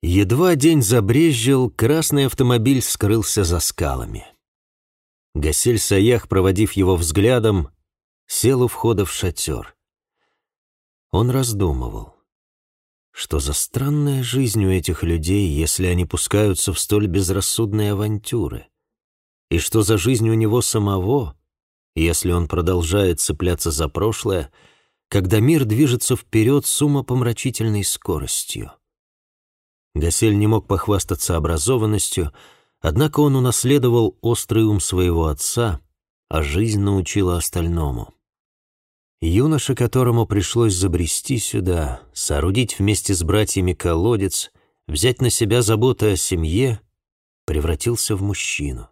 Едва день забрезжил, красный автомобиль скрылся за скалами. Гасель Саях, проводив его взглядом, сел у входа в шатер. Он раздумывал. Что за странная жизнь у этих людей, если они пускаются в столь безрассудные авантюры? И что за жизнь у него самого, если он продолжает цепляться за прошлое, когда мир движется вперед с умопомрачительной скоростью? Гасель не мог похвастаться образованностью, однако он унаследовал острый ум своего отца, а жизнь научила остальному. Юноша, которому пришлось забрести сюда, соорудить вместе с братьями колодец, взять на себя заботу о семье, превратился в мужчину.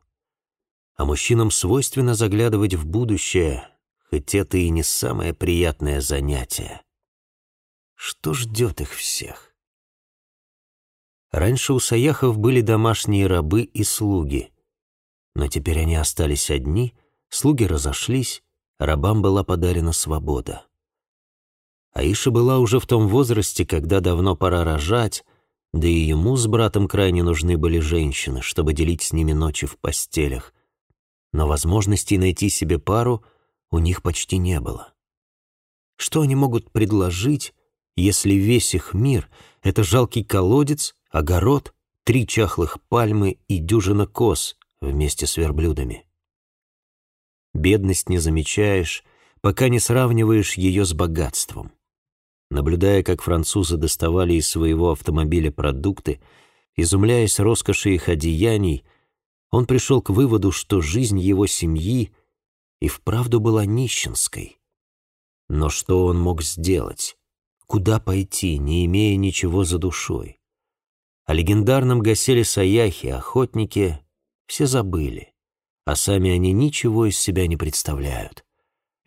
А мужчинам свойственно заглядывать в будущее, хоть это и не самое приятное занятие. Что ждет их всех? Раньше у Саяхов были домашние рабы и слуги, но теперь они остались одни, слуги разошлись, рабам была подарена свобода. Аиша была уже в том возрасте, когда давно пора рожать, да и ему с братом крайне нужны были женщины, чтобы делить с ними ночи в постелях. Но возможности найти себе пару у них почти не было. Что они могут предложить, если весь их мир — это жалкий колодец, огород, три чахлых пальмы и дюжина коз вместе с верблюдами? Бедность не замечаешь, пока не сравниваешь ее с богатством. Наблюдая, как французы доставали из своего автомобиля продукты, изумляясь роскоши их одеяний, он пришел к выводу, что жизнь его семьи и вправду была нищенской. Но что он мог сделать? Куда пойти, не имея ничего за душой? О легендарном Гаселе Саяхе, охотнике, все забыли а сами они ничего из себя не представляют.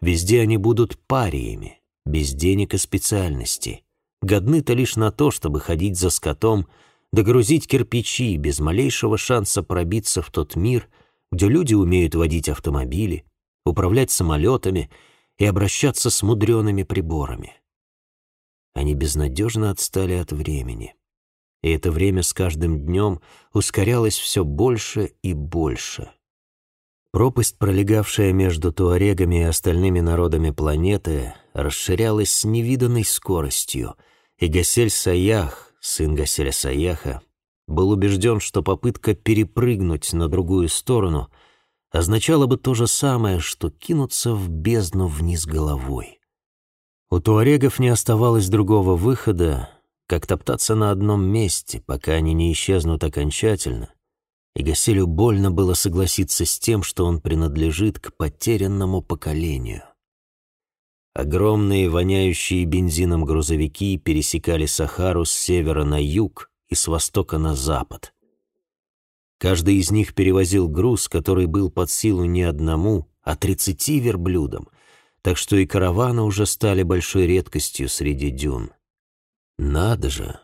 Везде они будут париями, без денег и специальности, годны-то лишь на то, чтобы ходить за скотом, догрузить кирпичи, без малейшего шанса пробиться в тот мир, где люди умеют водить автомобили, управлять самолетами и обращаться с мудреными приборами. Они безнадежно отстали от времени. И это время с каждым днем ускорялось все больше и больше — Пропасть, пролегавшая между туарегами и остальными народами планеты, расширялась с невиданной скоростью, и Гасель Саях, сын Гаселя Саяха, был убежден, что попытка перепрыгнуть на другую сторону означала бы то же самое, что кинуться в бездну вниз головой. У туарегов не оставалось другого выхода, как топтаться на одном месте, пока они не исчезнут окончательно, и Гаселю больно было согласиться с тем, что он принадлежит к потерянному поколению. Огромные, воняющие бензином грузовики пересекали Сахару с севера на юг и с востока на запад. Каждый из них перевозил груз, который был под силу не одному, а тридцати верблюдам, так что и караваны уже стали большой редкостью среди дюн. Надо же!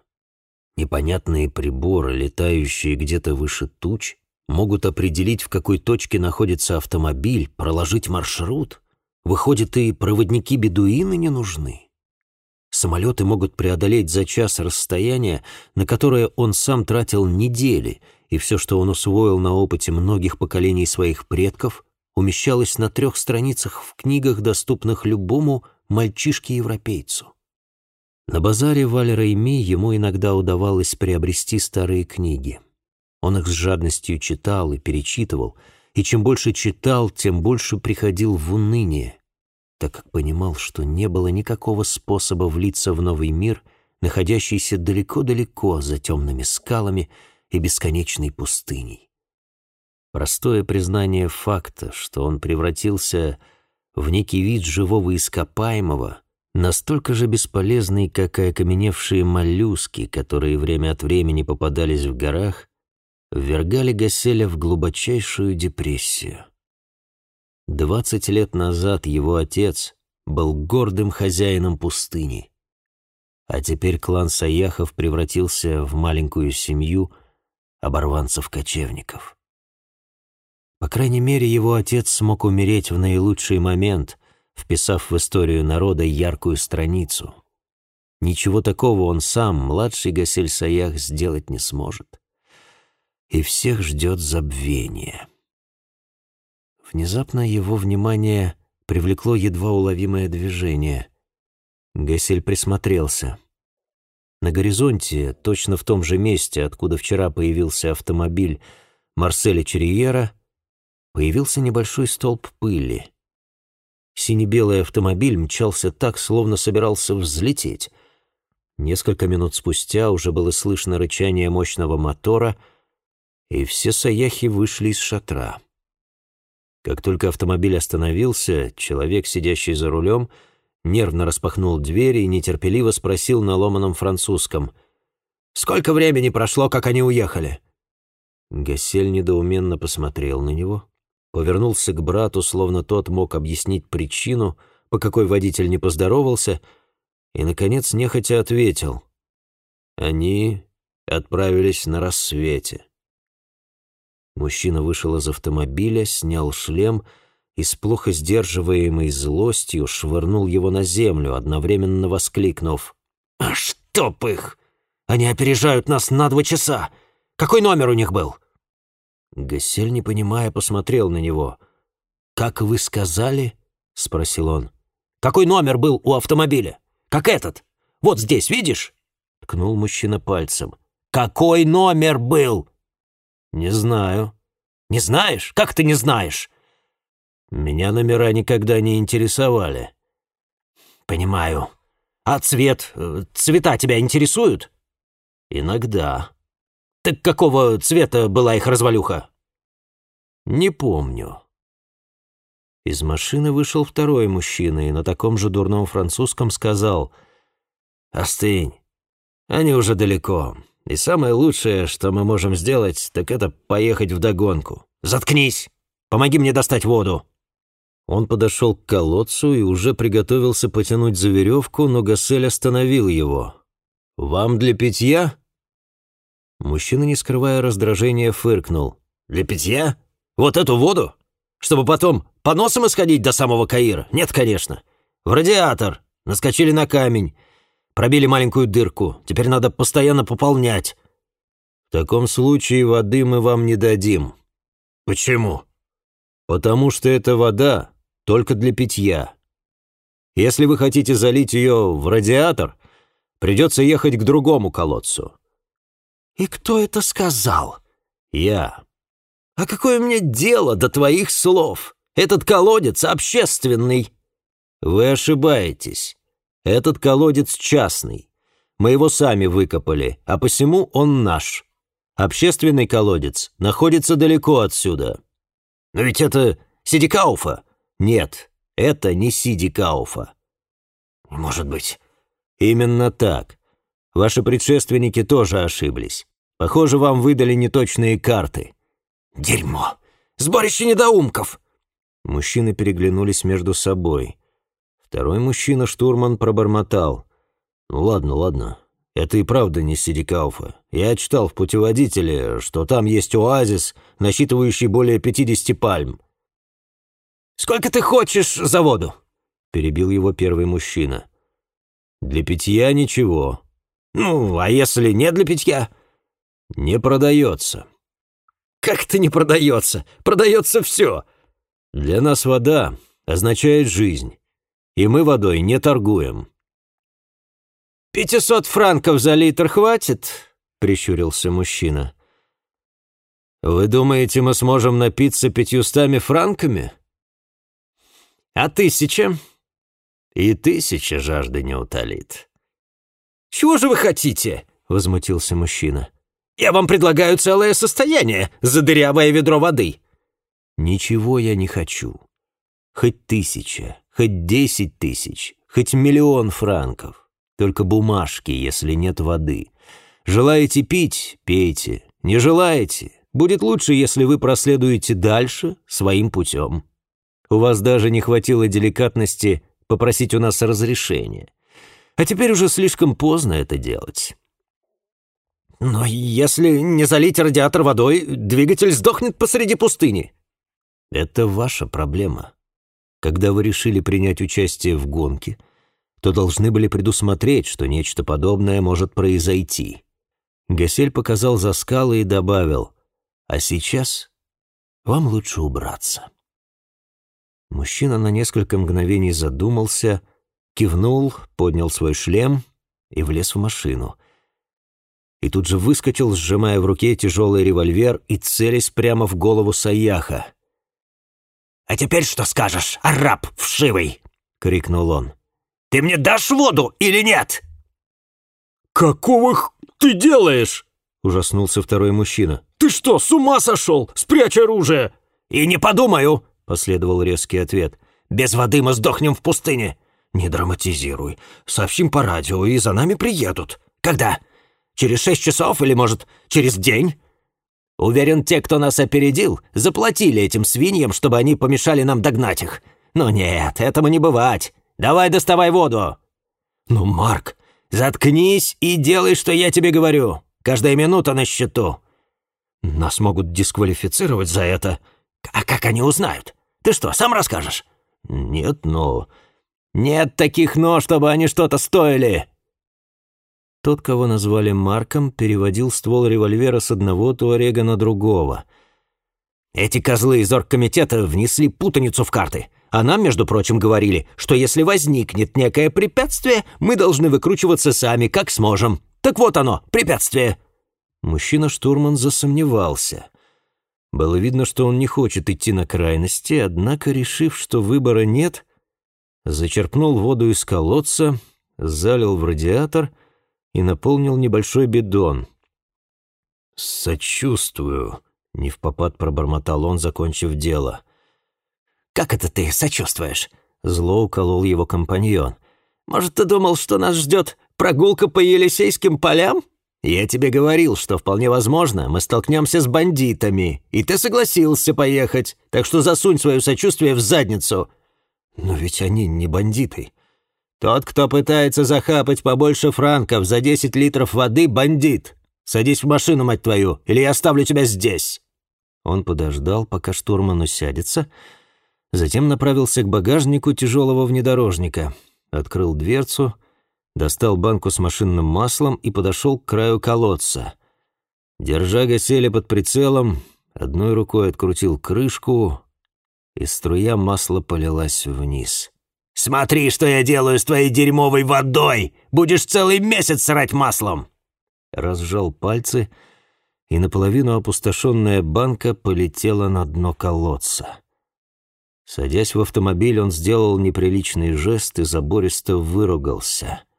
Непонятные приборы, летающие где-то выше туч, могут определить, в какой точке находится автомобиль, проложить маршрут. Выходит, и проводники-бедуины не нужны. Самолеты могут преодолеть за час расстояние, на которое он сам тратил недели, и все, что он усвоил на опыте многих поколений своих предков, умещалось на трех страницах в книгах, доступных любому мальчишке-европейцу. На базаре Валера и Ми ему иногда удавалось приобрести старые книги. Он их с жадностью читал и перечитывал, и чем больше читал, тем больше приходил в уныние, так как понимал, что не было никакого способа влиться в новый мир, находящийся далеко-далеко за темными скалами и бесконечной пустыней. Простое признание факта, что он превратился в некий вид живого ископаемого — настолько же бесполезный, как и окаменевшие моллюски, которые время от времени попадались в горах, ввергали Гаселя в глубочайшую депрессию. Двадцать лет назад его отец был гордым хозяином пустыни, а теперь клан Саяхов превратился в маленькую семью оборванцев-кочевников. По крайней мере, его отец смог умереть в наилучший момент — вписав в историю народа яркую страницу. Ничего такого он сам, младший Гасель Саях, сделать не сможет. И всех ждет забвение. Внезапно его внимание привлекло едва уловимое движение. Гасель присмотрелся. На горизонте, точно в том же месте, откуда вчера появился автомобиль Марселя Черриера, появился небольшой столб пыли. Сине-белый автомобиль мчался так, словно собирался взлететь. Несколько минут спустя уже было слышно рычание мощного мотора, и все саяхи вышли из шатра. Как только автомобиль остановился, человек, сидящий за рулем, нервно распахнул дверь и нетерпеливо спросил на ломаном французском. «Сколько времени прошло, как они уехали?» Гасель недоуменно посмотрел на него, повернулся к брату, словно тот мог объяснить причину, по какой водитель не поздоровался, и, наконец, нехотя ответил. Они отправились на рассвете. Мужчина вышел из автомобиля, снял шлем и с плохо сдерживаемой злостью швырнул его на землю, одновременно воскликнув. «А чтоб их! Они опережают нас на два часа! Какой номер у них был?» Гасель, не понимая, посмотрел на него. «Как вы сказали?» — спросил он. «Какой номер был у автомобиля? Как этот? Вот здесь, видишь?» — ткнул мужчина пальцем. «Какой номер был?» «Не знаю». «Не знаешь? Как ты не знаешь?» «Меня номера никогда не интересовали». «Понимаю. А цвет? Э, цвета тебя интересуют?» «Иногда». «Так какого цвета была их развалюха?» «Не помню». Из машины вышел второй мужчина и на таком же дурном французском сказал «Остынь, они уже далеко, и самое лучшее, что мы можем сделать, так это поехать в догонку. Заткнись! Помоги мне достать воду!» Он подошел к колодцу и уже приготовился потянуть за веревку, но Гасель остановил его. «Вам для питья?» Мужчина, не скрывая раздражения, фыркнул. «Для питья? Вот эту воду? Чтобы потом по носам исходить до самого Каира? Нет, конечно. В радиатор. Наскочили на камень. Пробили маленькую дырку. Теперь надо постоянно пополнять». «В таком случае воды мы вам не дадим». «Почему?» «Потому что эта вода только для питья. Если вы хотите залить ее в радиатор, придется ехать к другому колодцу. «И кто это сказал?» «Я». «А какое мне дело до твоих слов? Этот колодец общественный». «Вы ошибаетесь. Этот колодец частный. Мы его сами выкопали, а посему он наш. Общественный колодец находится далеко отсюда». «Но ведь это Сидикауфа». «Нет, это не Сидикауфа». «Может быть». «Именно так. Ваши предшественники тоже ошиблись. Похоже, вам выдали неточные карты». «Дерьмо! Сборище недоумков!» Мужчины переглянулись между собой. Второй мужчина-штурман пробормотал. «Ну ладно, ладно. Это и правда не Сидикауфа. Я читал в путеводителе, что там есть оазис, насчитывающий более 50 пальм». «Сколько ты хочешь за воду?» перебил его первый мужчина. «Для питья ничего. «Ну, а если не для питья?» «Не продается». «Как это не продается? Продается все!» «Для нас вода означает жизнь, и мы водой не торгуем». «Пятисот франков за литр хватит?» — прищурился мужчина. «Вы думаете, мы сможем напиться пятьюстами франками?» «А тысяча?» «И тысяча жажды не утолит». «Чего же вы хотите?» — возмутился мужчина. «Я вам предлагаю целое состояние за дырявое ведро воды». «Ничего я не хочу. Хоть тысяча, хоть десять тысяч, хоть миллион франков. Только бумажки, если нет воды. Желаете пить — пейте. Не желаете — будет лучше, если вы проследуете дальше своим путем. У вас даже не хватило деликатности попросить у нас разрешения. А теперь уже слишком поздно это делать. Но если не залить радиатор водой, двигатель сдохнет посреди пустыни. Это ваша проблема. Когда вы решили принять участие в гонке, то должны были предусмотреть, что нечто подобное может произойти. Гасель показал за скалы и добавил, «А сейчас вам лучше убраться». Мужчина на несколько мгновений задумался, кивнул, поднял свой шлем и влез в машину. И тут же выскочил, сжимая в руке тяжелый револьвер и целясь прямо в голову Саяха. «А теперь что скажешь, араб вшивый?» — крикнул он. «Ты мне дашь воду или нет?» «Какого ты делаешь?» — ужаснулся второй мужчина. «Ты что, с ума сошел? Спрячь оружие!» «И не подумаю!» — последовал резкий ответ. «Без воды мы сдохнем в пустыне!» «Не драматизируй. Сообщим по радио, и за нами приедут. Когда? Через шесть часов или, может, через день?» «Уверен, те, кто нас опередил, заплатили этим свиньям, чтобы они помешали нам догнать их. Но нет, этому не бывать. Давай доставай воду!» «Ну, Марк, заткнись и делай, что я тебе говорю. Каждая минута на счету. Нас могут дисквалифицировать за это. А как они узнают? Ты что, сам расскажешь? Нет, но... Нет таких «но», чтобы они что-то стоили. Тот, кого назвали Марком, переводил ствол револьвера с одного туарега на другого. Эти козлы из оргкомитета внесли путаницу в карты. А нам, между прочим, говорили, что если возникнет некое препятствие, мы должны выкручиваться сами, как сможем. Так вот оно, препятствие!» Мужчина-штурман засомневался. Было видно, что он не хочет идти на крайности, однако, решив, что выбора нет, зачерпнул воду из колодца, залил в радиатор и наполнил небольшой бидон. «Сочувствую», — не в попад пробормотал он, закончив дело. «Как это ты сочувствуешь?» — зло уколол его компаньон. «Может, ты думал, что нас ждет Прогулка по Елисейским полям? Я тебе говорил, что вполне возможно, мы столкнемся с бандитами, и ты согласился поехать, так что засунь свое сочувствие в задницу. Но ведь они не бандиты. Тот, кто пытается захапать побольше франков за 10 литров воды, бандит. Садись в машину, мать твою, или я оставлю тебя здесь. Он подождал, пока штурман усядется, затем направился к багажнику тяжелого внедорожника, открыл дверцу — достал банку с машинным маслом и подошел к краю колодца. Держа Гаселя под прицелом, одной рукой открутил крышку, и струя масла полилась вниз. «Смотри, что я делаю с твоей дерьмовой водой! Будешь целый месяц срать маслом!» Разжал пальцы, и наполовину опустошенная банка полетела на дно колодца. Садясь в автомобиль, он сделал неприличный жест и забористо выругался —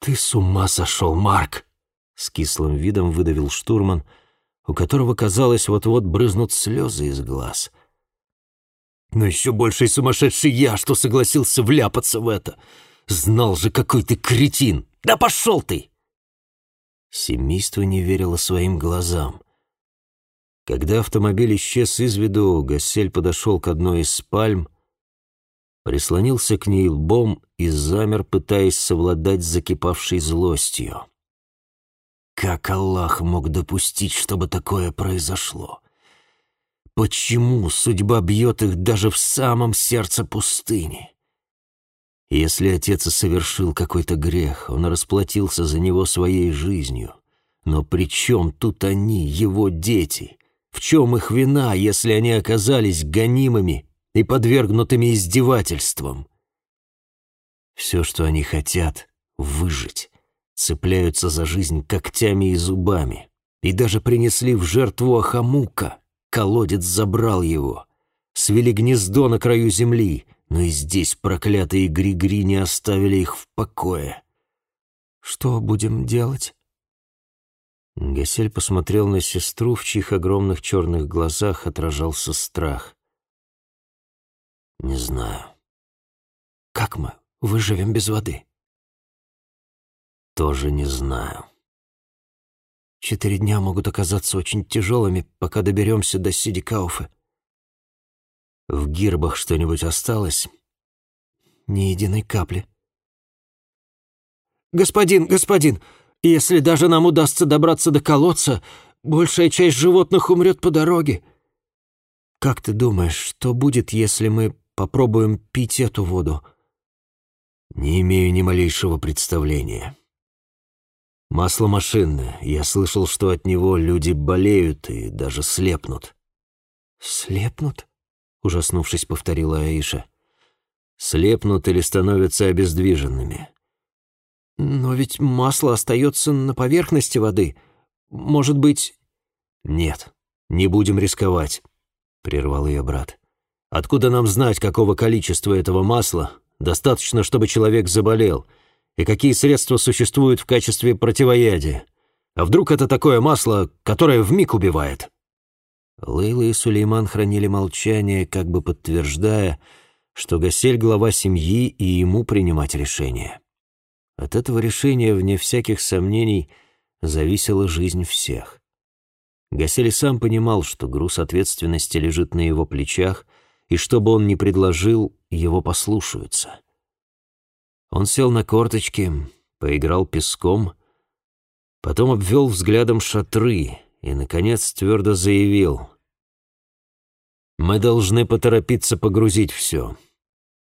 «Ты с ума сошел, Марк!» — с кислым видом выдавил штурман, у которого, казалось, вот-вот брызнут слезы из глаз. «Но еще больший сумасшедший я, что согласился вляпаться в это! Знал же, какой ты кретин! Да пошел ты!» Семейство не верило своим глазам. Когда автомобиль исчез из виду, Гасель подошел к одной из пальм, прислонился к ней лбом и замер, пытаясь совладать с закипавшей злостью. Как Аллах мог допустить, чтобы такое произошло? Почему судьба бьет их даже в самом сердце пустыни? Если отец совершил какой-то грех, он расплатился за него своей жизнью. Но при чем тут они, его дети? В чем их вина, если они оказались гонимыми и подвергнутыми издевательствам? Все, что они хотят — выжить. Цепляются за жизнь когтями и зубами. И даже принесли в жертву Ахамука. Колодец забрал его. Свели гнездо на краю земли, но и здесь проклятые Григри не оставили их в покое. «Что будем делать?» Гасель посмотрел на сестру, в чьих огромных черных глазах отражался страх. «Не знаю». «Как мы выживем без воды? Тоже не знаю. Четыре дня могут оказаться очень тяжелыми, пока доберемся до Сидикауфы. В гирбах что-нибудь осталось? Ни единой капли. «Господин, господин, если даже нам удастся добраться до колодца, большая часть животных умрет по дороге. Как ты думаешь, что будет, если мы попробуем пить эту воду?» Не имею ни малейшего представления. Масло машинное. Я слышал, что от него люди болеют и даже слепнут. «Слепнут?» — ужаснувшись, повторила Аиша. «Слепнут или становятся обездвиженными». «Но ведь масло остается на поверхности воды. Может быть...» «Нет, не будем рисковать», — прервал ее брат. «Откуда нам знать, какого количества этого масла достаточно, чтобы человек заболел, и какие средства существуют в качестве противоядия? А вдруг это такое масло, которое вмиг убивает?» Лейла и Сулейман хранили молчание, как бы подтверждая, что Гасель — глава семьи, и ему принимать решение. От этого решения, вне всяких сомнений, зависела жизнь всех. Гасель сам понимал, что груз ответственности лежит на его плечах, и что бы он ни предложил, его послушаются. Он сел на корточки, поиграл песком, потом обвел взглядом шатры — и, наконец, твердо заявил. «Мы должны поторопиться погрузить все.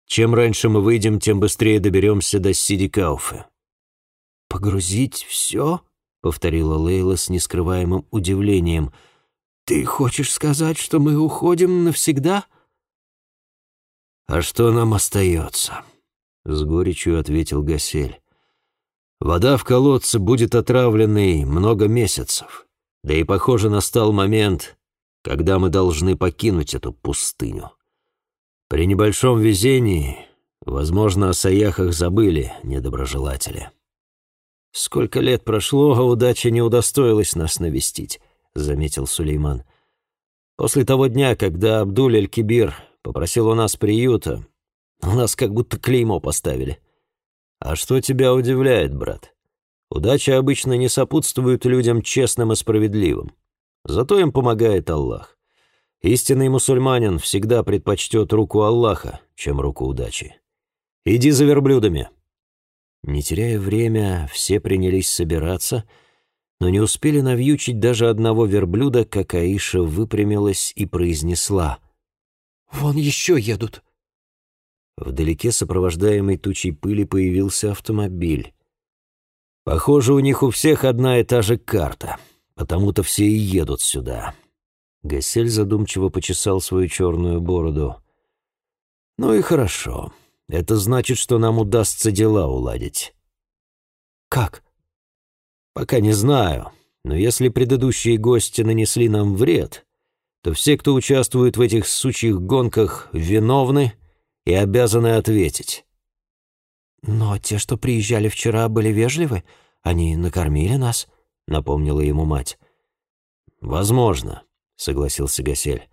Чем раньше мы выйдем, тем быстрее доберемся до Сидикауфе». «Погрузить все?» — повторила Лейла с нескрываемым удивлением. «Ты хочешь сказать, что мы уходим навсегда?» «А что нам остается?» — с горечью ответил Гасель. «Вода в колодце будет отравленной много месяцев. Да и, похоже, настал момент, когда мы должны покинуть эту пустыню. При небольшом везении, возможно, о саяхах забыли недоброжелатели. «Сколько лет прошло, а удача не удостоилась нас навестить», — заметил Сулейман. «После того дня, когда Абдуль-эль-Кибир попросил у нас приюта, у нас как будто клеймо поставили». «А что тебя удивляет, брат?» Удача обычно не сопутствует людям честным и справедливым. Зато им помогает Аллах. Истинный мусульманин всегда предпочтет руку Аллаха, чем руку удачи. Иди за верблюдами». Не теряя время, все принялись собираться, но не успели навьючить даже одного верблюда, как Аиша выпрямилась и произнесла. «Вон еще едут». Вдалеке, сопровождаемый тучей пыли, появился автомобиль. Похоже, у них у всех одна и та же карта, потому-то все и едут сюда. Гасель задумчиво почесал свою черную бороду. Ну и хорошо. Это значит, что нам удастся дела уладить. Как? Пока не знаю, но если предыдущие гости нанесли нам вред, то все, кто участвует в этих сучьих гонках, виновны и обязаны ответить. «Но те, что приезжали вчера, были вежливы. Они накормили нас», — напомнила ему мать. «Возможно», — согласился Гасель.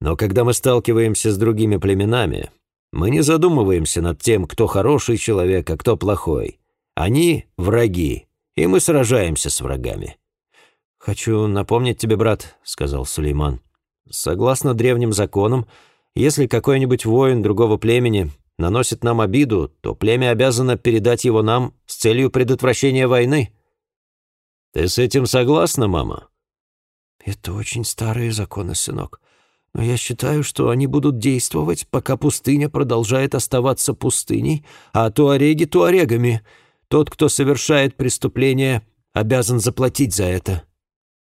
«Но когда мы сталкиваемся с другими племенами, мы не задумываемся над тем, кто хороший человек, а кто плохой. Они — враги, и мы сражаемся с врагами». «Хочу напомнить тебе, брат», — сказал Сулейман. «Согласно древним законам, если какой-нибудь воин другого племени наносит нам обиду, то племя обязано передать его нам с целью предотвращения войны». «Ты с этим согласна, мама?» «Это очень старые законы, сынок. Но я считаю, что они будут действовать, пока пустыня продолжает оставаться пустыней, а туареги — туарегами. Тот, кто совершает преступление, обязан заплатить за это».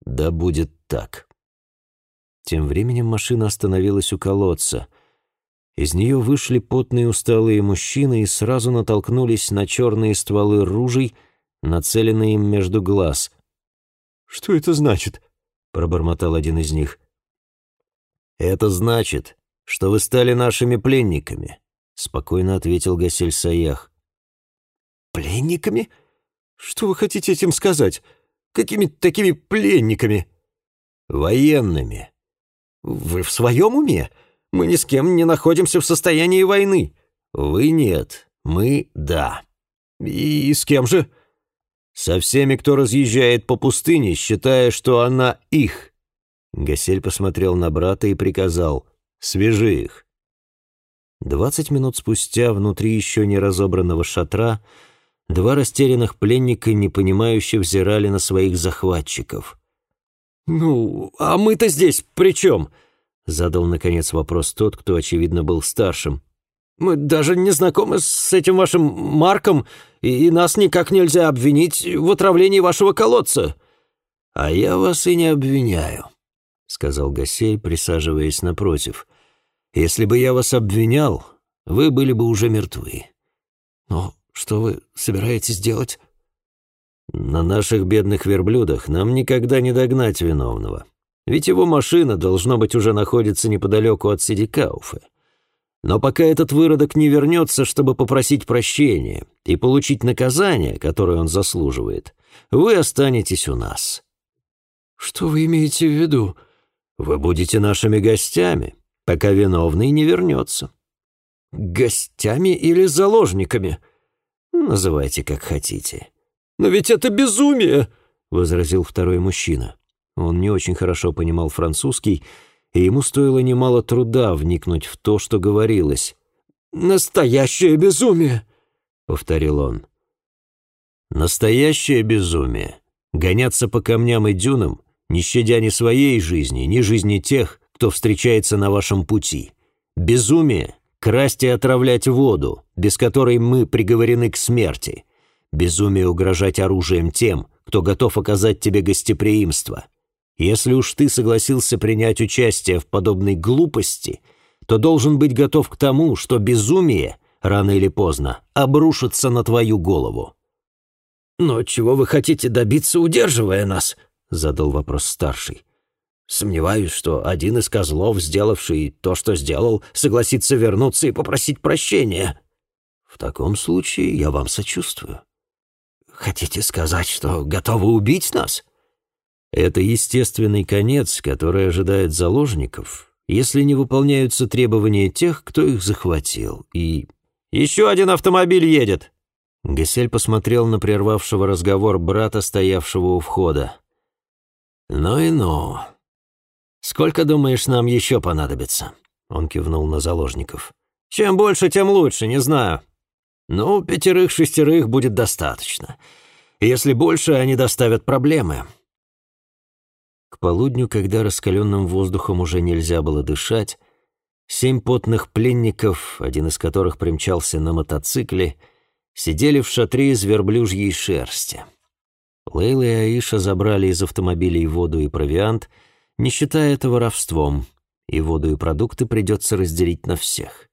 «Да будет так». Тем временем машина остановилась у колодца — из нее вышли потные усталые мужчины и сразу натолкнулись на черные стволы ружей, нацеленные им между глаз. «Что это значит?» — пробормотал один из них. «Это значит, что вы стали нашими пленниками», — спокойно ответил Гасель Саях. «Пленниками? Что вы хотите этим сказать? Какими такими пленниками?» «Военными». «Вы в своем уме?» Мы ни с кем не находимся в состоянии войны. Вы нет, мы да. И с кем же? Со всеми, кто разъезжает по пустыне, считая, что она их. Гасель посмотрел на брата и приказал «Свяжи их». Двадцать минут спустя, внутри еще не разобранного шатра, два растерянных пленника, непонимающе взирали на своих захватчиков. «Ну, а мы-то здесь при чем?» Задал, наконец, вопрос тот, кто, очевидно, был старшим. Мы даже не знакомы с этим вашим Марком, и нас никак нельзя обвинить в отравлении вашего колодца». «А я вас и не обвиняю», — сказал Гасей, присаживаясь напротив. «Если бы я вас обвинял, вы были бы уже мертвы». «Но что вы собираетесь делать?» «На наших бедных верблюдах нам никогда не догнать виновного. Ведь его машина, должно быть, уже находится неподалеку от Сидикауфа. Но пока этот выродок не вернется, чтобы попросить прощения и получить наказание, которое он заслуживает, вы останетесь у нас». «Что вы имеете в виду?» «Вы будете нашими гостями, пока виновный не вернется». «Гостями или заложниками?» «Называйте как хотите». «Но ведь это безумие!» — возразил второй мужчина. Он не очень хорошо понимал французский, и ему стоило немало труда вникнуть в то, что говорилось. «Настоящее безумие!» — повторил он. «Настоящее безумие. Гоняться по камням и дюнам, не щадя ни своей жизни, ни жизни тех, кто встречается на вашем пути. Безумие — красть и отравлять воду, без которой мы приговорены к смерти. Безумие угрожать оружием тем, кто готов оказать тебе гостеприимство. Если уж ты согласился принять участие в подобной глупости, то должен быть готов к тому, что безумие, рано или поздно, обрушится на твою голову. «Но чего вы хотите добиться, удерживая нас?» — задал вопрос старший. «Сомневаюсь, что один из козлов, сделавший то, что сделал, согласится вернуться и попросить прощения». «В таком случае я вам сочувствую». «Хотите сказать, что готовы убить нас?» Это естественный конец, который ожидает заложников, если не выполняются требования тех, кто их захватил. И... «Еще один автомобиль едет!» Гесель посмотрел на прервавшего разговор брата, стоявшего у входа. «Ну и ну. Сколько, думаешь, нам еще понадобится?» Он кивнул на заложников. «Чем больше, тем лучше, не знаю. Ну, пятерых-шестерых будет достаточно. Если больше, они доставят проблемы. К полудню, когда раскаленным воздухом уже нельзя было дышать, семь потных пленников, один из которых примчался на мотоцикле, сидели в шатре из верблюжьей шерсти. Лейла и Аиша забрали из автомобилей воду и провиант, не считая это воровством, и воду и продукты придется разделить на всех.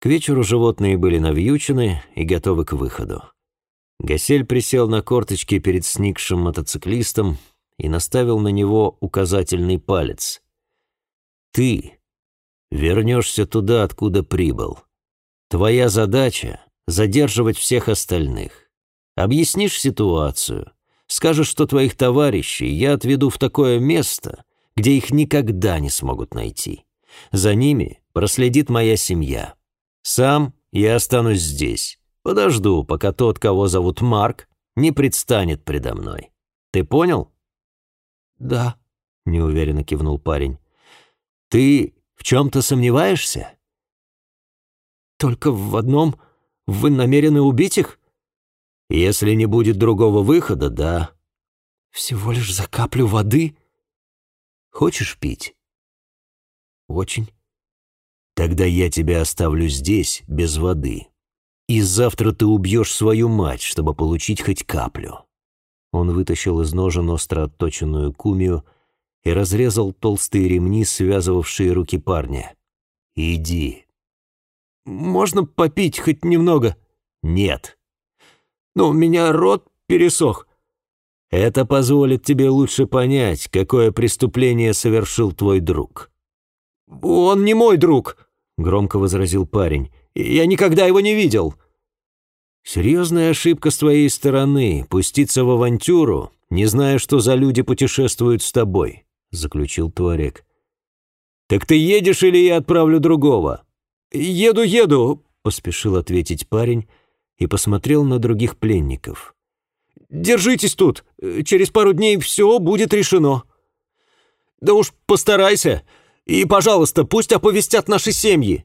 К вечеру животные были навьючены и готовы к выходу. Гасель присел на корточки перед сникшим мотоциклистом, и наставил на него указательный палец. «Ты вернешься туда, откуда прибыл. Твоя задача — задерживать всех остальных. Объяснишь ситуацию, скажешь, что твоих товарищей я отведу в такое место, где их никогда не смогут найти. За ними проследит моя семья. Сам я останусь здесь. Подожду, пока тот, кого зовут Марк, не предстанет предо мной. Ты понял?» «Да», — неуверенно кивнул парень. «Ты в чем-то сомневаешься?» «Только в одном. Вы намерены убить их?» «Если не будет другого выхода, да». «Всего лишь за каплю воды?» «Хочешь пить?» «Очень». «Тогда я тебя оставлю здесь, без воды. И завтра ты убьешь свою мать, чтобы получить хоть каплю». Он вытащил из ножен остро отточенную кумию и разрезал толстые ремни, связывавшие руки парня. «Иди». «Можно попить хоть немного?» «Нет». «Но у меня рот пересох». «Это позволит тебе лучше понять, какое преступление совершил твой друг». «Он не мой друг», — громко возразил парень. «Я никогда его не видел». Серьезная ошибка с твоей стороны — пуститься в авантюру, не зная, что за люди путешествуют с тобой», — заключил Туарек. «Так ты едешь или я отправлю другого?» «Еду, еду», — поспешил ответить парень и посмотрел на других пленников. «Держитесь тут, через пару дней все будет решено». «Да уж постарайся, и, пожалуйста, пусть оповестят наши семьи».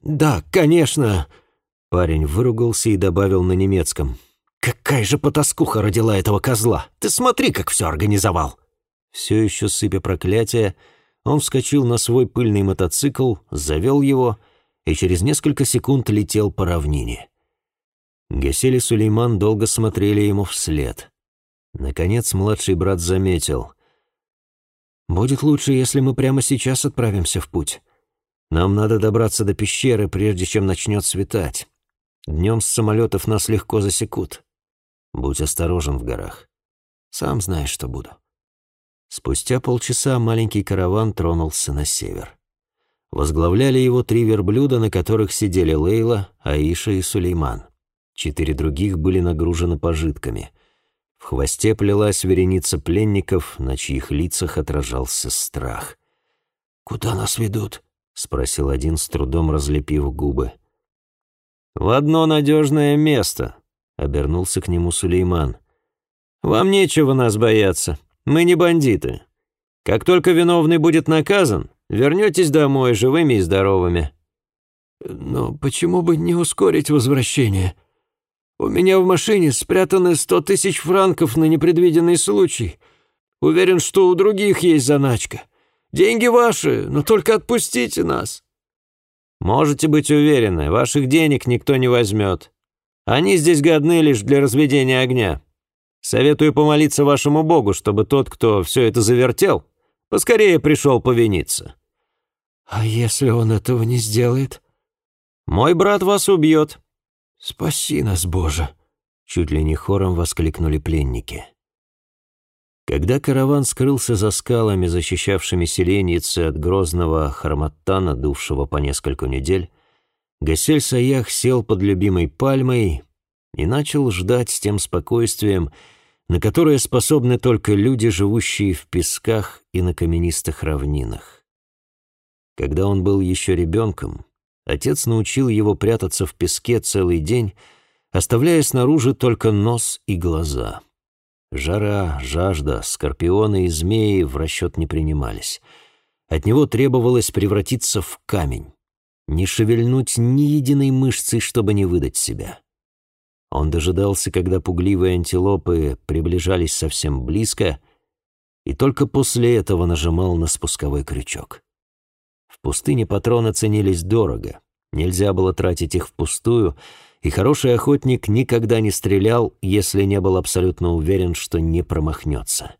«Да, конечно», Парень выругался и добавил на немецком. «Какая же потаскуха родила этого козла! Ты смотри, как все организовал!» Все еще сыпя проклятия, он вскочил на свой пыльный мотоцикл, завел его и через несколько секунд летел по равнине. Гесель и Сулейман долго смотрели ему вслед. Наконец младший брат заметил. «Будет лучше, если мы прямо сейчас отправимся в путь. Нам надо добраться до пещеры, прежде чем начнет светать. Днем с самолетов нас легко засекут. Будь осторожен в горах. Сам знаешь, что буду». Спустя полчаса маленький караван тронулся на север. Возглавляли его три верблюда, на которых сидели Лейла, Аиша и Сулейман. Четыре других были нагружены пожитками. В хвосте плелась вереница пленников, на чьих лицах отражался страх. «Куда нас ведут?» — спросил один, с трудом разлепив губы. «В одно надежное место», — обернулся к нему Сулейман. «Вам нечего нас бояться. Мы не бандиты. Как только виновный будет наказан, Вернетесь домой живыми и здоровыми». «Но почему бы не ускорить возвращение? У меня в машине спрятаны сто тысяч франков на непредвиденный случай. Уверен, что у других есть заначка. Деньги ваши, но только отпустите нас». «Можете быть уверены, ваших денег никто не возьмет. Они здесь годны лишь для разведения огня. Советую помолиться вашему Богу, чтобы тот, кто все это завертел, поскорее пришел повиниться». «А если он этого не сделает?» «Мой брат вас убьет». «Спаси нас, Боже!» Чуть ли не хором воскликнули пленники. Когда караван скрылся за скалами, защищавшими селеницы от грозного харматтана, дувшего по нескольку недель, Гасель Саях сел под любимой пальмой и начал ждать с тем спокойствием, на которое способны только люди, живущие в песках и на каменистых равнинах. Когда он был еще ребенком, отец научил его прятаться в песке целый день, оставляя снаружи только нос и глаза. Жара, жажда, скорпионы и змеи в расчет не принимались. От него требовалось превратиться в камень, не шевельнуть ни единой мышцы, чтобы не выдать себя. Он дожидался, когда пугливые антилопы приближались совсем близко, и только после этого нажимал на спусковой крючок пустыне патроны ценились дорого. Нельзя было тратить их впустую, и хороший охотник никогда не стрелял, если не был абсолютно уверен, что не промахнется.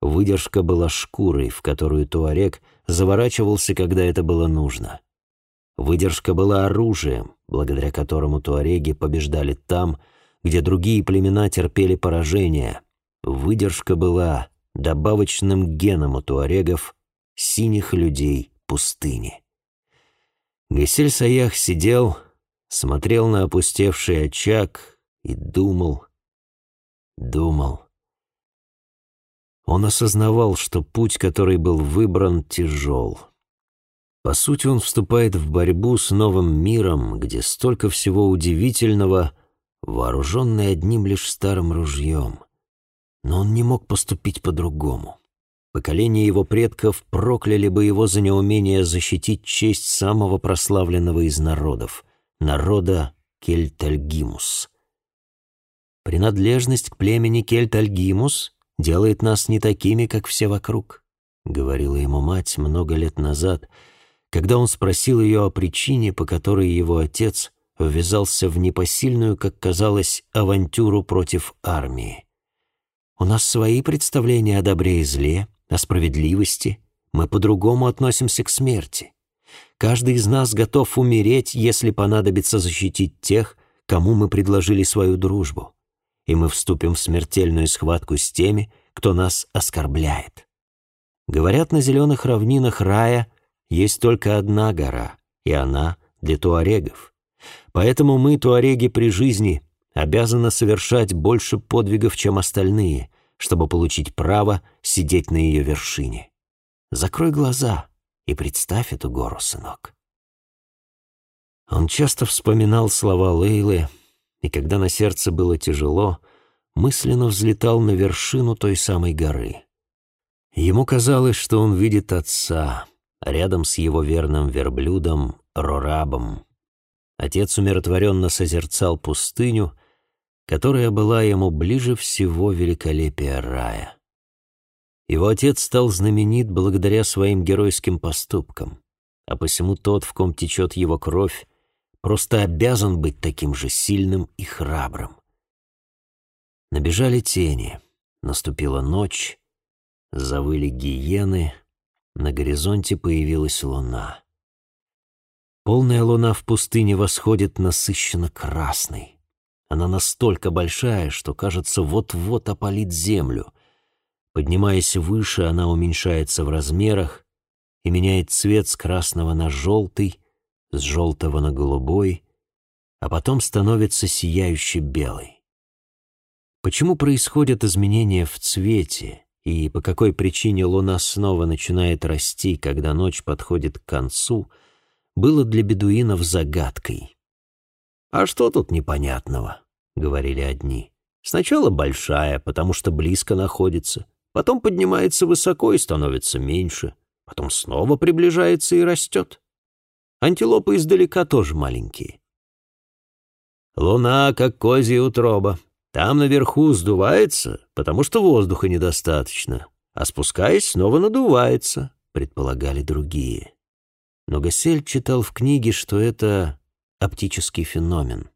Выдержка была шкурой, в которую туарек заворачивался, когда это было нужно. Выдержка была оружием, благодаря которому туареги побеждали там, где другие племена терпели поражение. Выдержка была добавочным геном у туарегов, синих людей пустыни. Гесель Саях сидел, смотрел на опустевший очаг и думал, думал. Он осознавал, что путь, который был выбран, тяжел. По сути, он вступает в борьбу с новым миром, где столько всего удивительного, вооруженный одним лишь старым ружьем. Но он не мог поступить по-другому. Поколение его предков прокляли бы его за неумение защитить честь самого прославленного из народов — народа Кельтальгимус. «Принадлежность к племени Кельтальгимус делает нас не такими, как все вокруг», — говорила ему мать много лет назад, когда он спросил ее о причине, по которой его отец ввязался в непосильную, как казалось, авантюру против армии. «У нас свои представления о добре и зле», о справедливости, мы по-другому относимся к смерти. Каждый из нас готов умереть, если понадобится защитить тех, кому мы предложили свою дружбу, и мы вступим в смертельную схватку с теми, кто нас оскорбляет. Говорят, на зеленых равнинах рая есть только одна гора, и она для туарегов. Поэтому мы, туареги при жизни, обязаны совершать больше подвигов, чем остальные, чтобы получить право сидеть на ее вершине. Закрой глаза и представь эту гору, сынок. Он часто вспоминал слова Лейлы, и когда на сердце было тяжело, мысленно взлетал на вершину той самой горы. Ему казалось, что он видит отца рядом с его верным верблюдом Рорабом. Отец умиротворенно созерцал пустыню — которая была ему ближе всего великолепия рая. Его отец стал знаменит благодаря своим геройским поступкам. а посему тот, в ком течет его кровь, просто обязан быть таким же сильным и храбрым. Набежали тени, наступила ночь, завыли гиены, на горизонте появилась луна. Полная луна в пустыне восходит насыщенно красной. Она настолько большая, что, кажется, вот-вот опалит землю. Поднимаясь выше, она уменьшается в размерах и меняет цвет с красного на желтый, с желтого на голубой, а потом становится сияюще белой. Почему происходят изменения в цвете, и по какой причине луна снова начинает расти, когда ночь подходит к концу — было для бедуинов загадкой. «А что тут непонятного?» — говорили одни. «Сначала большая, потому что близко находится, потом поднимается высоко и становится меньше, потом снова приближается и растет. Антилопы издалека тоже маленькие». «Луна, как козья утроба. Там наверху сдувается, потому что воздуха недостаточно, а спускаясь, снова надувается», — предполагали другие. Но Гасель читал в книге, что это оптический феномен.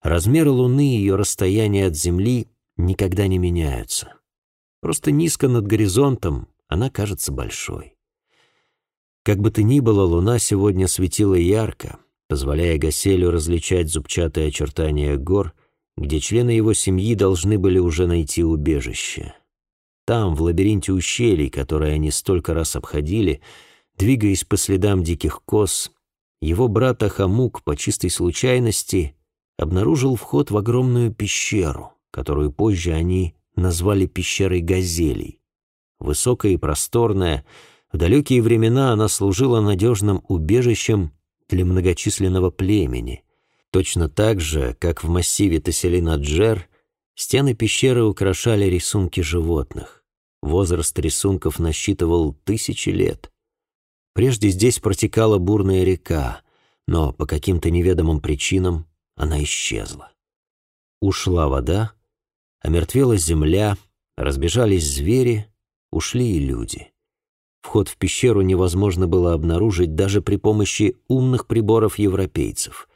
Размеры Луны и ее расстояние от Земли никогда не меняются. Просто низко над горизонтом она кажется большой. Как бы то ни было, Луна сегодня светила ярко, позволяя Гаселю различать зубчатые очертания гор, где члены его семьи должны были уже найти убежище. Там, в лабиринте ущелий, которые они столько раз обходили, Двигаясь по следам диких коз, его брат Ахамук по чистой случайности обнаружил вход в огромную пещеру, которую позже они назвали пещерой газелей. Высокая и просторная, в далекие времена она служила надежным убежищем для многочисленного племени. Точно так же, как в массиве Таселина-Джер, стены пещеры украшали рисунки животных. Возраст рисунков насчитывал тысячи лет. Прежде здесь протекала бурная река, но по каким-то неведомым причинам она исчезла. Ушла вода, омертвела земля, разбежались звери, ушли и люди. Вход в пещеру невозможно было обнаружить даже при помощи умных приборов европейцев,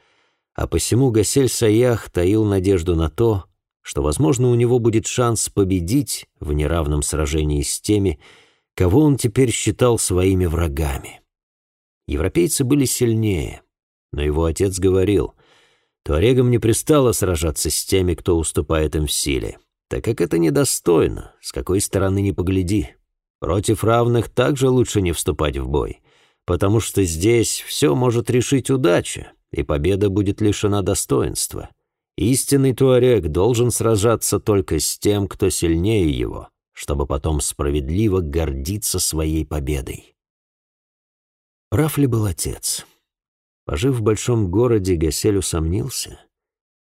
а посему Гасель Саях таил надежду на то, что, возможно, у него будет шанс победить в неравном сражении с теми, кого он теперь считал своими врагами. Европейцы были сильнее, но его отец говорил, туарегам не пристало сражаться с теми, кто уступает им в силе, так как это недостойно, с какой стороны ни погляди. Против равных также лучше не вступать в бой, потому что здесь все может решить удача, и победа будет лишена достоинства. Истинный туарег должен сражаться только с тем, кто сильнее его, чтобы потом справедливо гордиться своей победой. Прав ли был отец? Пожив в большом городе, Гасель усомнился.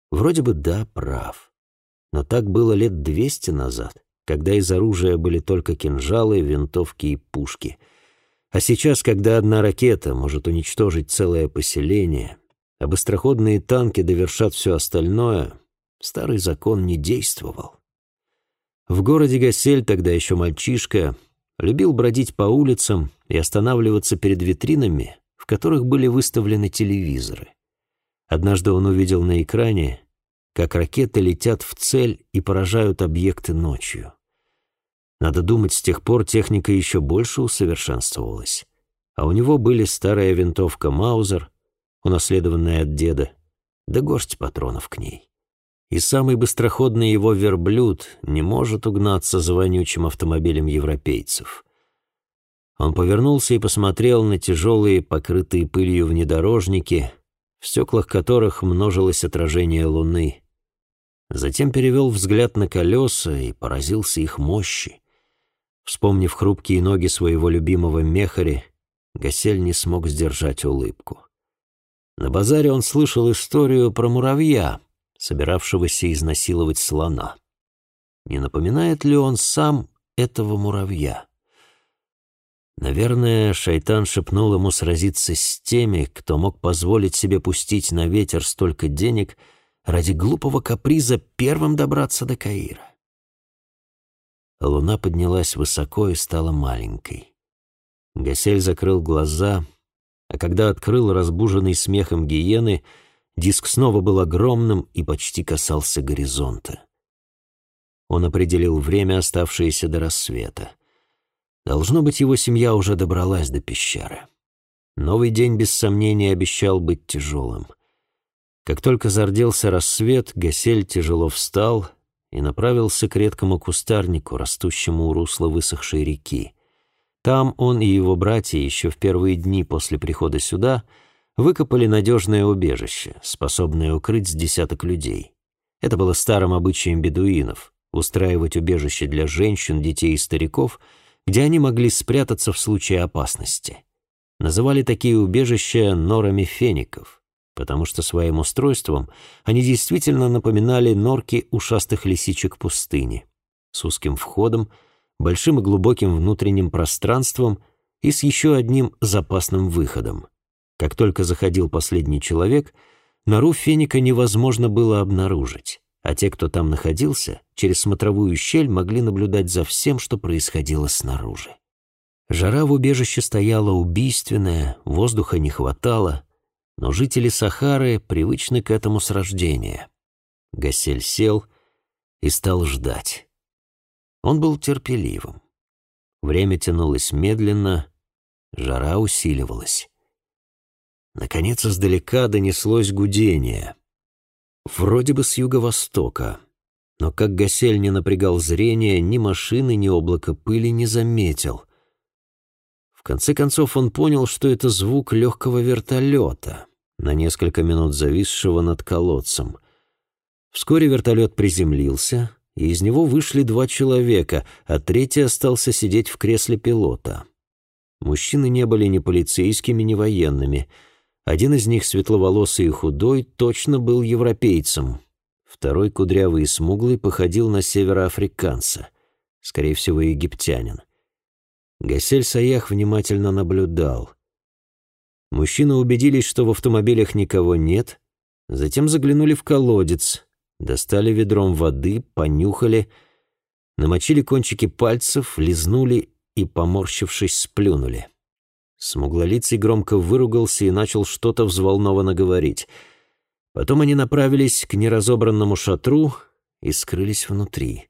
Вроде бы да, прав. Но так было лет двести назад, когда из оружия были только кинжалы, винтовки и пушки. А сейчас, когда одна ракета может уничтожить целое поселение, а быстроходные танки довершат все остальное, старый закон не действовал. В городе Гасель, тогда еще мальчишка, любил бродить по улицам и останавливаться перед витринами, в которых были выставлены телевизоры. Однажды он увидел на экране, как ракеты летят в цель и поражают объекты ночью. Надо думать, с тех пор техника еще больше усовершенствовалась. А у него были старая винтовка «Маузер», унаследованная от деда, да горсть патронов к ней и самый быстроходный его верблюд не может угнаться за вонючим автомобилем европейцев. Он повернулся и посмотрел на тяжелые, покрытые пылью внедорожники, в стеклах которых множилось отражение луны. Затем перевел взгляд на колеса и поразился их мощи. Вспомнив хрупкие ноги своего любимого мехари, Гасель не смог сдержать улыбку. На базаре он слышал историю про муравья, собиравшегося изнасиловать слона. Не напоминает ли он сам этого муравья? Наверное, шайтан шепнул ему сразиться с теми, кто мог позволить себе пустить на ветер столько денег ради глупого каприза первым добраться до Каира. Луна поднялась высоко и стала маленькой. Гасель закрыл глаза А когда открыл разбуженный смехом гиены, диск снова был огромным и почти касался горизонта. Он определил время, оставшееся до рассвета. Должно быть, его семья уже добралась до пещеры. Новый день, без сомнения, обещал быть тяжелым. Как только зарделся рассвет, Гасель тяжело встал и направился к редкому кустарнику, растущему у русла высохшей реки. Там он и его братья еще в первые дни после прихода сюда выкопали надежное убежище, способное укрыть с десяток людей. Это было старым обычаем бедуинов — устраивать убежище для женщин, детей и стариков, где они могли спрятаться в случае опасности. Называли такие убежища норами феников, потому что своим устройством они действительно напоминали норки ушастых лисичек пустыни, с узким входом, большим и глубоким внутренним пространством и с еще одним запасным выходом. Как только заходил последний человек, нору феника невозможно было обнаружить, а те, кто там находился, через смотровую щель могли наблюдать за всем, что происходило снаружи. Жара в убежище стояла убийственная, воздуха не хватало, но жители Сахары привычны к этому с рождения. Гасель сел и стал ждать. Он был терпеливым. Время тянулось медленно, жара усиливалась. Наконец издалека донеслось гудение. Вроде бы с юго-востока, но как Гасель не напрягал зрение, ни машины, ни облака пыли не заметил — в конце концов он понял, что это звук легкого вертолета, на несколько минут зависшего над колодцем. Вскоре вертолет приземлился, и из него вышли два человека, а третий остался сидеть в кресле пилота. Мужчины не были ни полицейскими, ни военными. Один из них, светловолосый и худой, точно был европейцем. Второй, кудрявый и смуглый, походил на североафриканца, скорее всего, египтянин. Гасель Саях внимательно наблюдал. Мужчины убедились, что в автомобилях никого нет, затем заглянули в колодец, достали ведром воды, понюхали, намочили кончики пальцев, лизнули и, поморщившись, сплюнули. Смуглолицый громко выругался и начал что-то взволнованно говорить. Потом они направились к неразобранному шатру и скрылись внутри.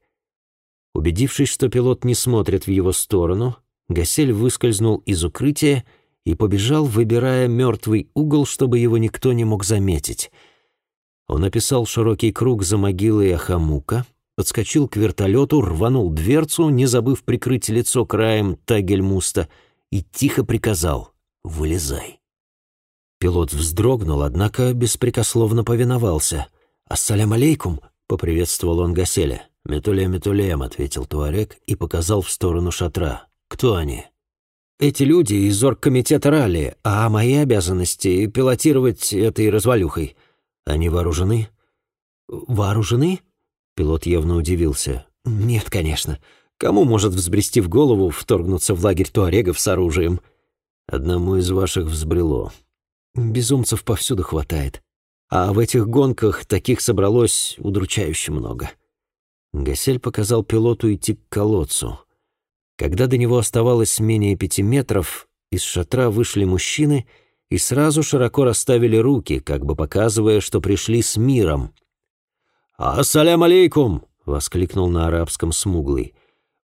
Убедившись, что пилот не смотрит в его сторону, Гасель выскользнул из укрытия и побежал, выбирая мертвый угол, чтобы его никто не мог заметить. Он описал широкий круг за могилой Ахамука, подскочил к вертолету, рванул дверцу, не забыв прикрыть лицо краем Тагельмуста, и тихо приказал «Вылезай». Пилот вздрогнул, однако беспрекословно повиновался. «Ассалям алейкум!» — поприветствовал он Гаселя. «Метулем, метулем», — ответил Туарек и показал в сторону шатра. Кто они? Эти люди из оргкомитета ралли, а мои обязанности — пилотировать этой развалюхой. Они вооружены? Вооружены? Пилот явно удивился. Нет, конечно. Кому может взбрести в голову вторгнуться в лагерь туарегов с оружием? Одному из ваших взбрело. Безумцев повсюду хватает. А в этих гонках таких собралось удручающе много. Гасель показал пилоту идти к колодцу. Когда до него оставалось менее пяти метров, из шатра вышли мужчины и сразу широко расставили руки, как бы показывая, что пришли с миром. «Ассалям алейкум!» — воскликнул на арабском смуглый.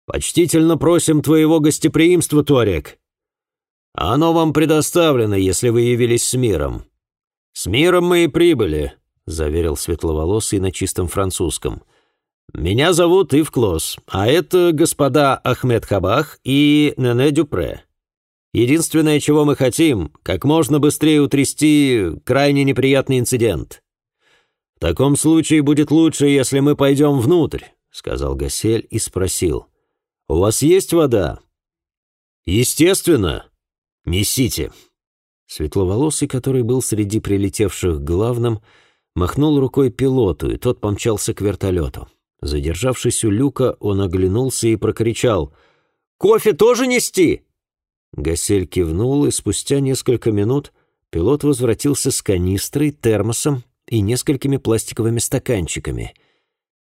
«Почтительно просим твоего гостеприимства, Туарек. Оно вам предоставлено, если вы явились с миром». «С миром мы и прибыли», — заверил светловолосый на чистом французском. «Меня зовут Ив Клосс, а это господа Ахмед Хабах и Нене Дюпре. Единственное, чего мы хотим, как можно быстрее утрясти крайне неприятный инцидент. В таком случае будет лучше, если мы пойдем внутрь», — сказал Гасель и спросил. «У вас есть вода?» «Естественно. Месите». Светловолосый, который был среди прилетевших главным, махнул рукой пилоту, и тот помчался к вертолету. Задержавшись у люка, он оглянулся и прокричал «Кофе тоже нести?» Гасель кивнул, и спустя несколько минут пилот возвратился с канистрой, термосом и несколькими пластиковыми стаканчиками.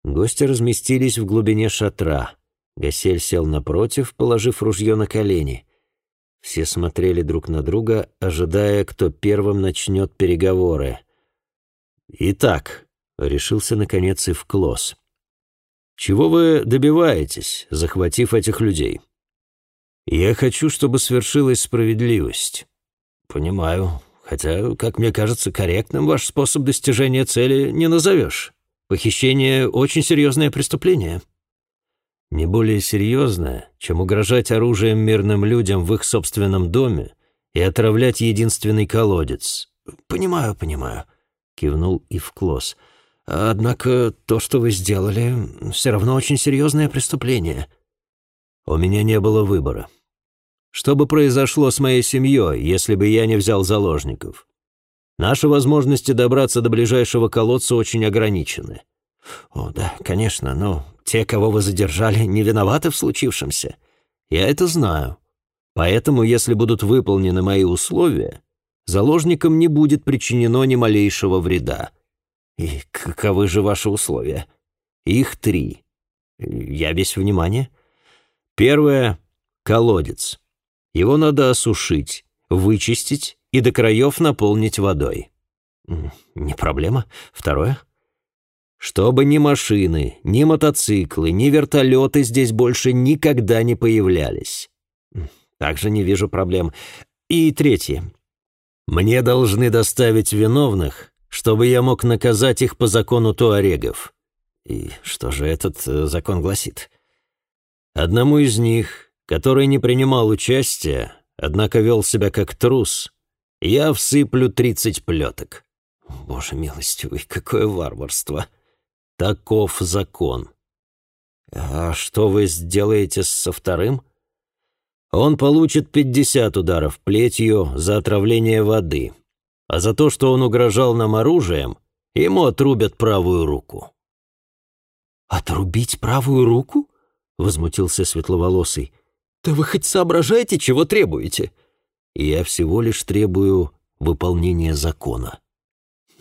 Гости разместились в глубине шатра. Гасель сел напротив, положив ружье на колени. Все смотрели друг на друга, ожидая, кто первым начнет переговоры. «Итак», — решился наконец и в Клосс. «Чего вы добиваетесь, захватив этих людей?» «Я хочу, чтобы свершилась справедливость». «Понимаю, хотя, как мне кажется, корректным ваш способ достижения цели не назовешь. Похищение — очень серьезное преступление». Не более серьезное, чем угрожать оружием мирным людям в их собственном доме и отравлять единственный колодец. «Понимаю, понимаю», — кивнул Ивклос. «Однако то, что вы сделали, все равно очень серьезное преступление». «У меня не было выбора. Что бы произошло с моей семьей, если бы я не взял заложников? Наши возможности добраться до ближайшего колодца очень ограничены». «О, да, конечно, но те, кого вы задержали, не виноваты в случившемся. Я это знаю. Поэтому, если будут выполнены мои условия, заложникам не будет причинено ни малейшего вреда. И каковы же ваши условия? Их три. Я весь внимание. Первое — колодец. Его надо осушить, вычистить и до краев наполнить водой. Не проблема. Второе — чтобы ни машины, ни мотоциклы, ни вертолеты здесь больше никогда не появлялись. Также не вижу проблем. И третье. Мне должны доставить виновных, чтобы я мог наказать их по закону туарегов. И что же этот э, закон гласит? Одному из них, который не принимал участия, однако вел себя как трус, я всыплю тридцать плеток. Боже милостивый, какое варварство! Таков закон. А что вы сделаете со вторым? Он получит 50 ударов плетью за отравление воды, а за то, что он угрожал нам оружием, ему отрубят правую руку. «Отрубить правую руку?» — возмутился светловолосый. «Да вы хоть соображаете, чего требуете?» «Я всего лишь требую выполнения закона».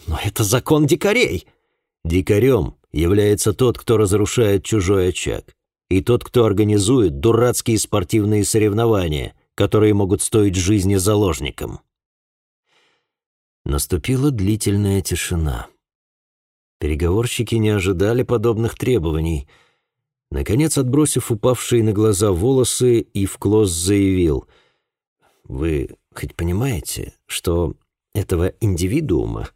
«Но это закон дикарей!» «Дикарем является тот, кто разрушает чужой очаг, и тот, кто организует дурацкие спортивные соревнования, которые могут стоить жизни заложникам. Наступила длительная тишина. Переговорщики не ожидали подобных требований. Наконец, отбросив упавшие на глаза волосы, Ивклос заявил, «Вы хоть понимаете, что этого индивидуума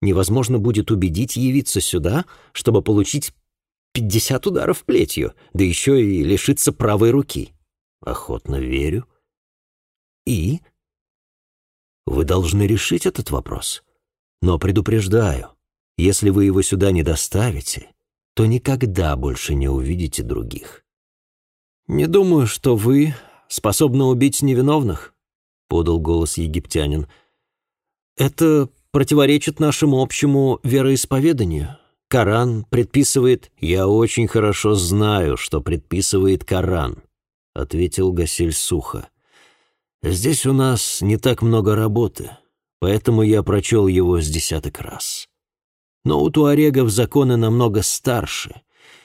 невозможно будет убедить явиться сюда, чтобы получить пятьдесят ударов плетью, да еще и лишиться правой руки. Охотно верю. И? Вы должны решить этот вопрос. Но предупреждаю, если вы его сюда не доставите, то никогда больше не увидите других. «Не думаю, что вы способны убить невиновных», — подал голос египтянин. «Это противоречит нашему общему вероисповеданию. Коран предписывает... Я очень хорошо знаю, что предписывает Коран, ответил Гасель сухо. Здесь у нас не так много работы, поэтому я прочел его с десяток раз. Но у туарегов законы намного старше,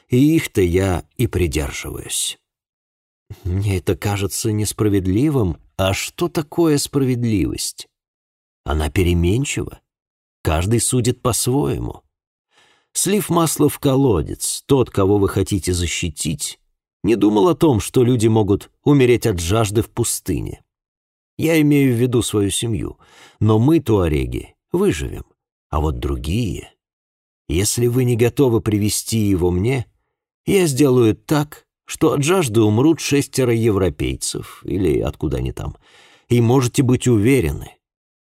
и их-то я и придерживаюсь. Мне это кажется несправедливым. А что такое справедливость? Она переменчива. Каждый судит по-своему. Слив масла в колодец, тот, кого вы хотите защитить, не думал о том, что люди могут умереть от жажды в пустыне. Я имею в виду свою семью, но мы, туареги, выживем, а вот другие... Если вы не готовы привести его мне, я сделаю так, что от жажды умрут шестеро европейцев, или откуда они там, и можете быть уверены,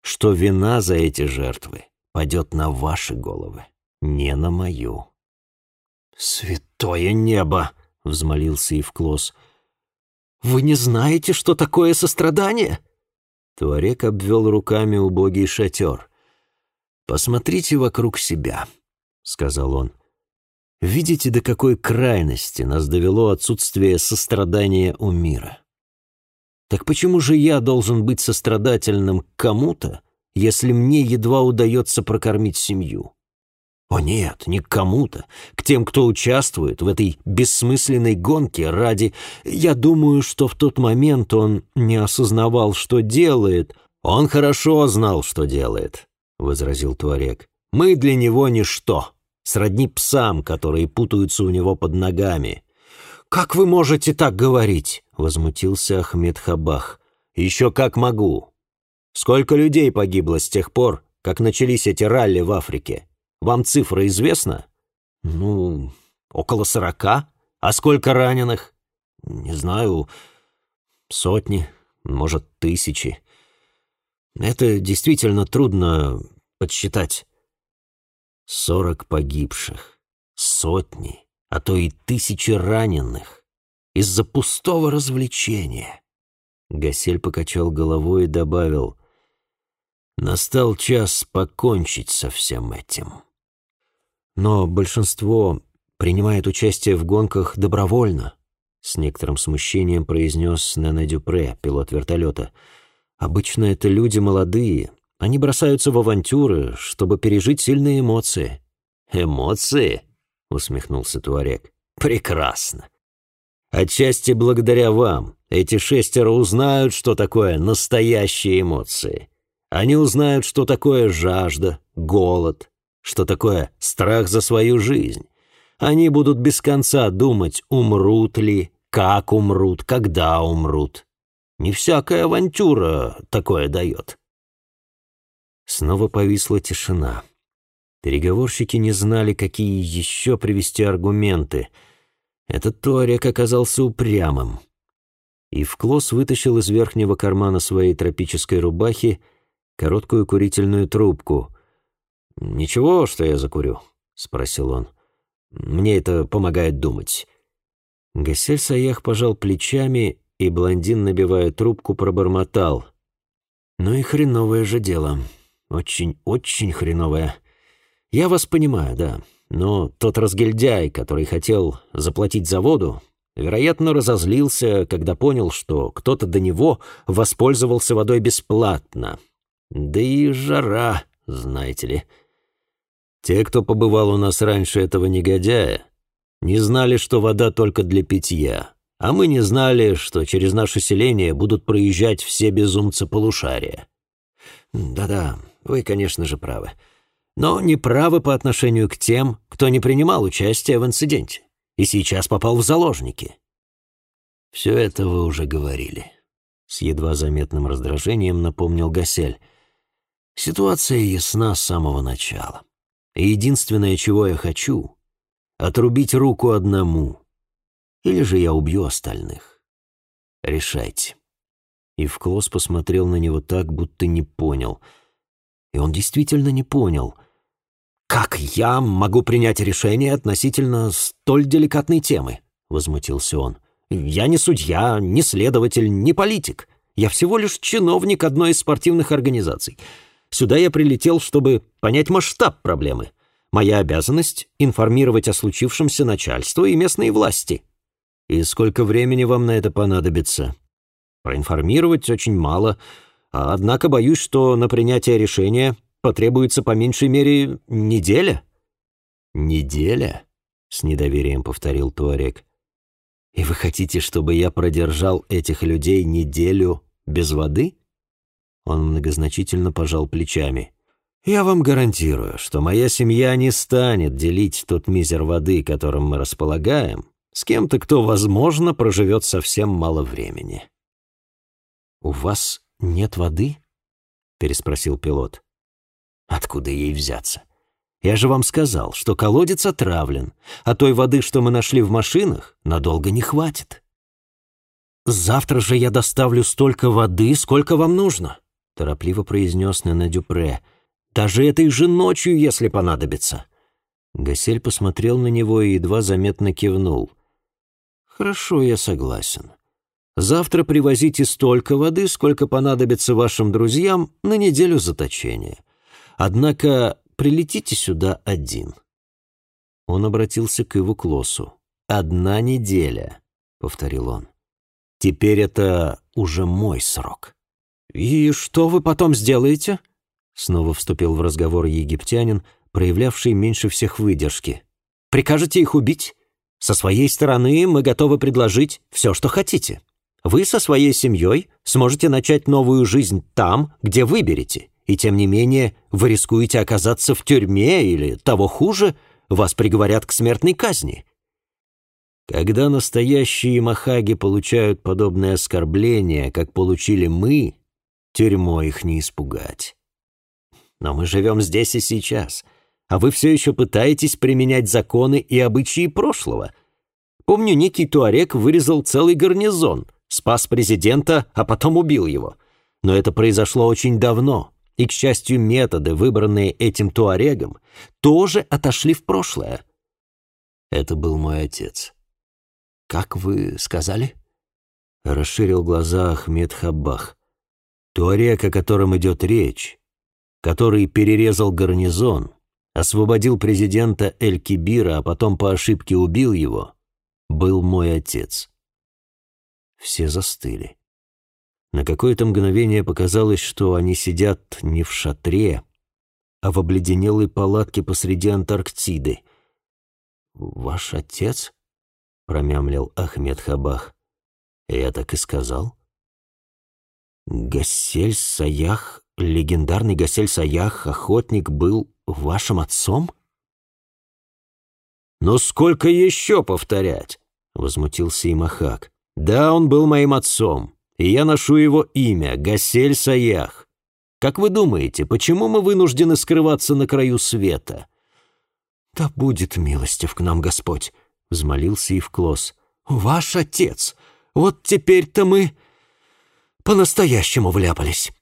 что вина за эти жертвы падет на ваши головы, не на мою». «Святое небо!» — взмолился Евклос. «Вы не знаете, что такое сострадание?» Туарек обвел руками убогий шатер. «Посмотрите вокруг себя», — сказал он. «Видите, до какой крайности нас довело отсутствие сострадания у мира? Так почему же я должен быть сострадательным кому-то, если мне едва удается прокормить семью? О нет, не к кому-то, к тем, кто участвует в этой бессмысленной гонке ради... Я думаю, что в тот момент он не осознавал, что делает. Он хорошо знал, что делает, — возразил Туарек. Мы для него ничто, сродни псам, которые путаются у него под ногами. «Как вы можете так говорить?» — возмутился Ахмед Хабах. «Еще как могу. Сколько людей погибло с тех пор, как начались эти ралли в Африке?» Вам цифра известна? Ну, около сорока. А сколько раненых? Не знаю, сотни, может, тысячи. Это действительно трудно подсчитать. Сорок погибших, сотни, а то и тысячи раненых из-за пустого развлечения. Гасель покачал головой и добавил, «Настал час покончить со всем этим». Но большинство принимает участие в гонках добровольно, с некоторым смущением произнес Нена Дюпре, пилот вертолета. Обычно это люди молодые. Они бросаются в авантюры, чтобы пережить сильные эмоции. «Эмоции?» — усмехнулся Туарек. «Прекрасно. Отчасти благодаря вам эти шестеро узнают, что такое настоящие эмоции. Они узнают, что такое жажда, голод, что такое страх за свою жизнь. Они будут без конца думать, умрут ли, как умрут, когда умрут. Не всякая авантюра такое дает. Снова повисла тишина. Переговорщики не знали, какие еще привести аргументы. Этот Туарек оказался упрямым. И Вклос вытащил из верхнего кармана своей тропической рубахи короткую курительную трубку — «Ничего, что я закурю?» — спросил он. «Мне это помогает думать». Гасель Саях пожал плечами, и блондин, набивая трубку, пробормотал. «Ну и хреновое же дело. Очень-очень хреновое. Я вас понимаю, да. Но тот разгильдяй, который хотел заплатить за воду, вероятно, разозлился, когда понял, что кто-то до него воспользовался водой бесплатно. Да и жара, знаете ли». Те, кто побывал у нас раньше этого негодяя, не знали, что вода только для питья, а мы не знали, что через наше селение будут проезжать все безумцы полушария. Да-да, вы, конечно же, правы. Но не правы по отношению к тем, кто не принимал участия в инциденте и сейчас попал в заложники. Все это вы уже говорили. С едва заметным раздражением напомнил Гасель. Ситуация ясна с самого начала. И единственное, чего я хочу — отрубить руку одному. Или же я убью остальных. Решайте. И Вклос посмотрел на него так, будто не понял. И он действительно не понял. «Как я могу принять решение относительно столь деликатной темы?» — возмутился он. «Я не судья, не следователь, не политик. Я всего лишь чиновник одной из спортивных организаций. Сюда я прилетел, чтобы понять масштаб проблемы. Моя обязанность — информировать о случившемся начальство и местные власти. И сколько времени вам на это понадобится? Проинформировать очень мало, а однако боюсь, что на принятие решения потребуется по меньшей мере неделя. Неделя? С недоверием повторил Туарек. И вы хотите, чтобы я продержал этих людей неделю без воды? Он многозначительно пожал плечами. «Я вам гарантирую, что моя семья не станет делить тот мизер воды, которым мы располагаем, с кем-то, кто, возможно, проживет совсем мало времени». «У вас нет воды?» — переспросил пилот. «Откуда ей взяться? Я же вам сказал, что колодец отравлен, а той воды, что мы нашли в машинах, надолго не хватит». «Завтра же я доставлю столько воды, сколько вам нужно», — торопливо произнес Нена Дюпре. «Даже этой же ночью, если понадобится». Гасель посмотрел на него и едва заметно кивнул. «Хорошо, я согласен. Завтра привозите столько воды, сколько понадобится вашим друзьям на неделю заточения. Однако прилетите сюда один». Он обратился к Иву Клосу. «Одна неделя», — повторил он. «Теперь это уже мой срок». «И что вы потом сделаете?» Снова вступил в разговор египтянин, проявлявший меньше всех выдержки. «Прикажете их убить? Со своей стороны мы готовы предложить все, что хотите. Вы со своей семьей сможете начать новую жизнь там, где выберете, и тем не менее вы рискуете оказаться в тюрьме или, того хуже, вас приговорят к смертной казни». Когда настоящие махаги получают подобное оскорбление, как получили мы, тюрьмой их не испугать. Но мы живем здесь и сейчас, а вы все еще пытаетесь применять законы и обычаи прошлого. Помню, некий туарек вырезал целый гарнизон, спас президента, а потом убил его. Но это произошло очень давно, и, к счастью, методы, выбранные этим туарегом, тоже отошли в прошлое. Это был мой отец. «Как вы сказали?» Расширил глаза Ахмед Хаббах. Туарек, о котором идет речь, который перерезал гарнизон, освободил президента Эль-Кибира, а потом по ошибке убил его, был мой отец. Все застыли. На какое-то мгновение показалось, что они сидят не в шатре, а в обледенелой палатке посреди Антарктиды. «Ваш отец?» — промямлил Ахмед Хабах. «Я так и сказал». «Гасель Саях, легендарный Гасель Саях, охотник, был вашим отцом?» «Но сколько еще повторять?» — возмутился Имахак. «Да, он был моим отцом, и я ношу его имя, Гасель Саях. Как вы думаете, почему мы вынуждены скрываться на краю света?» «Да будет милостив к нам Господь», — взмолился Евклос. «Ваш отец! Вот теперь-то мы по-настоящему вляпались».